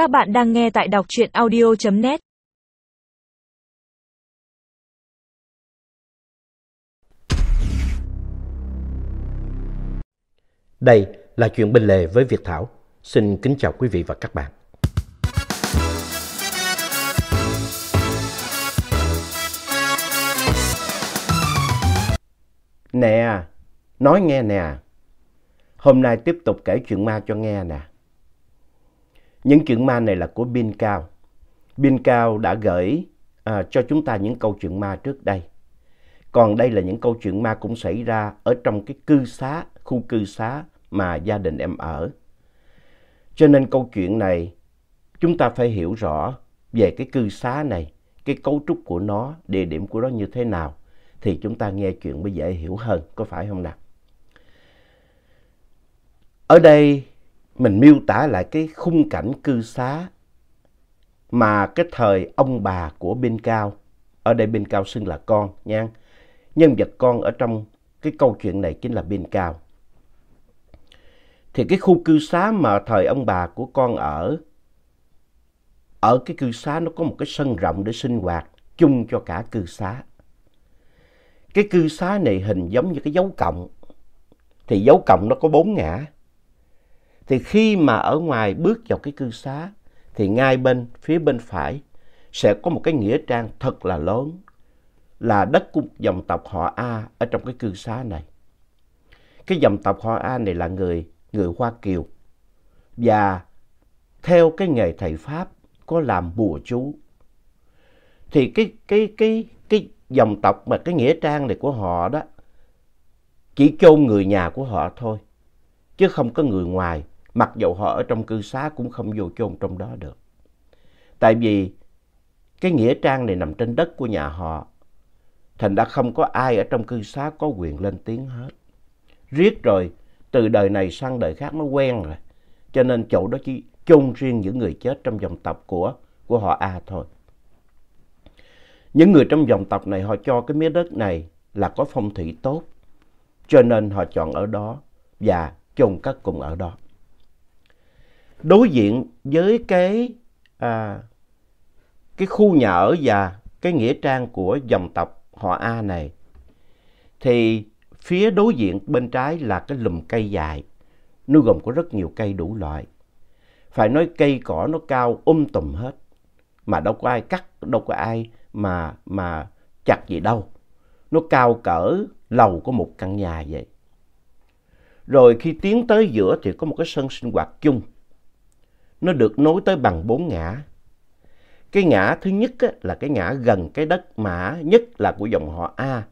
Các bạn đang nghe tại đọc truyện audio.net Đây là chuyện bên lề với Việt Thảo. Xin kính chào quý vị và các bạn. Nè, nói nghe nè. Hôm nay tiếp tục kể chuyện ma cho nghe nè. Những chuyện ma này là của Bin Cao. Bin Cao đã gửi à, cho chúng ta những câu chuyện ma trước đây. Còn đây là những câu chuyện ma cũng xảy ra ở trong cái cư xá, khu cư xá mà gia đình em ở. Cho nên câu chuyện này chúng ta phải hiểu rõ về cái cư xá này, cái cấu trúc của nó, địa điểm của nó như thế nào thì chúng ta nghe chuyện mới dễ hiểu hơn, có phải không nào? Ở đây mình miêu tả lại cái khung cảnh cư xá mà cái thời ông bà của bên cao, ở đây bên cao xưng là con nha. Nhân vật con ở trong cái câu chuyện này chính là bên cao. Thì cái khu cư xá mà thời ông bà của con ở, ở cái cư xá nó có một cái sân rộng để sinh hoạt chung cho cả cư xá. Cái cư xá này hình giống như cái dấu cộng. Thì dấu cộng nó có bốn ngã. Thì khi mà ở ngoài bước vào cái cư xá, thì ngay bên, phía bên phải sẽ có một cái nghĩa trang thật là lớn, là đất của dòng tộc họ A ở trong cái cư xá này. Cái dòng tộc họ A này là người người Hoa Kiều và theo cái nghề thầy Pháp có làm bùa chú. Thì cái cái cái cái dòng tộc mà cái nghĩa trang này của họ đó chỉ chôn người nhà của họ thôi, chứ không có người ngoài mặc dù họ ở trong cư xá cũng không vô chôn trong đó được. Tại vì cái nghĩa trang này nằm trên đất của nhà họ, thành đã không có ai ở trong cư xá có quyền lên tiếng hết. Riết rồi, từ đời này sang đời khác nó quen rồi, cho nên chỗ đó chỉ chôn riêng những người chết trong dòng tộc của, của họ A thôi. Những người trong dòng tộc này họ cho cái miếng đất này là có phong thủy tốt, cho nên họ chọn ở đó và chôn cất cùng ở đó đối diện với cái à, cái khu nhà ở và cái nghĩa trang của dòng tộc họ A này thì phía đối diện bên trái là cái lùm cây dài. Nó gồm có rất nhiều cây đủ loại. Phải nói cây cỏ nó cao um tùm hết mà đâu có ai cắt đâu có ai mà mà chặt gì đâu. Nó cao cỡ lầu của một căn nhà vậy. Rồi khi tiến tới giữa thì có một cái sân sinh hoạt chung nó được nối tới bằng bốn ngã. Cái ngã thứ nhất á, là cái ngã gần cái đất mã nhất là của dòng họ A,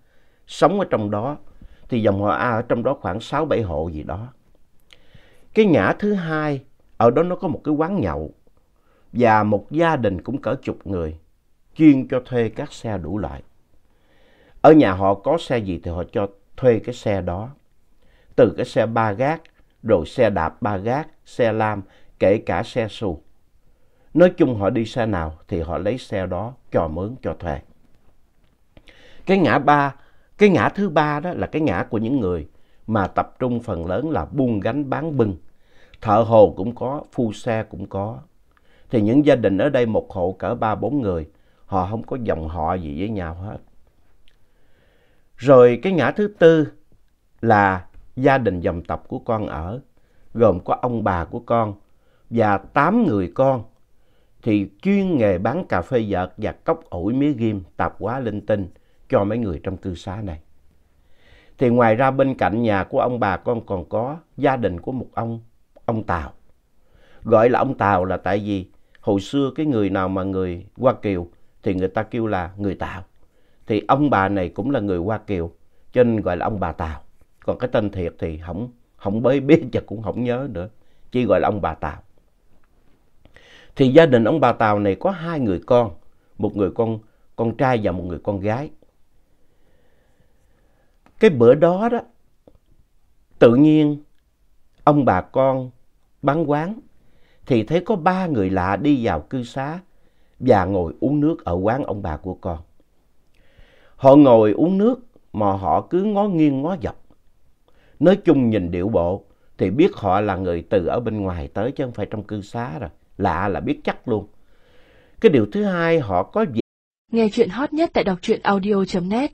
sống ở trong đó. Thì dòng họ A ở trong đó khoảng 6-7 hộ gì đó. Cái ngã thứ hai, ở đó nó có một cái quán nhậu và một gia đình cũng cỡ chục người, chuyên cho thuê các xe đủ loại. Ở nhà họ có xe gì thì họ cho thuê cái xe đó. Từ cái xe ba gác, rồi xe đạp ba gác, xe lam, kể cả xe xù. Nói chung họ đi xe nào thì họ lấy xe đó cho mướn cho thuê. Cái ngã ba, cái ngã thứ ba đó là cái ngã của những người mà tập trung phần lớn là buôn gánh bán bưng. Thợ hồ cũng có, phu xe cũng có. Thì những gia đình ở đây một hộ cỡ ba bốn người, họ không có dòng họ gì với nhau hết. Rồi cái ngã thứ tư là gia đình dòng tộc của con ở, gồm có ông bà của con, và 8 người con thì chuyên nghề bán cà phê vợt và cốc ổi mía ghim tạp hóa linh tinh cho mấy người trong cư xá này. Thì ngoài ra bên cạnh nhà của ông bà con còn có gia đình của một ông, ông Tàu. Gọi là ông Tàu là tại vì hồi xưa cái người nào mà người Hoa Kiều thì người ta kêu là người Tàu. Thì ông bà này cũng là người Hoa Kiều cho nên gọi là ông bà Tàu. Còn cái tên thiệt thì không, không bế biết và cũng không nhớ nữa. Chỉ gọi là ông bà Tàu. Thì gia đình ông bà Tàu này có hai người con, một người con, con trai và một người con gái. Cái bữa đó đó, tự nhiên ông bà con bán quán thì thấy có ba người lạ đi vào cư xá và ngồi uống nước ở quán ông bà của con. Họ ngồi uống nước mà họ cứ ngó nghiêng ngó dọc. Nói chung nhìn điệu bộ thì biết họ là người từ ở bên ngoài tới chứ không phải trong cư xá rồi lạ là biết chắc luôn. Cái điều thứ hai, họ có vẻ... Nghe chuyện hot nhất tại đọc truyện audio.net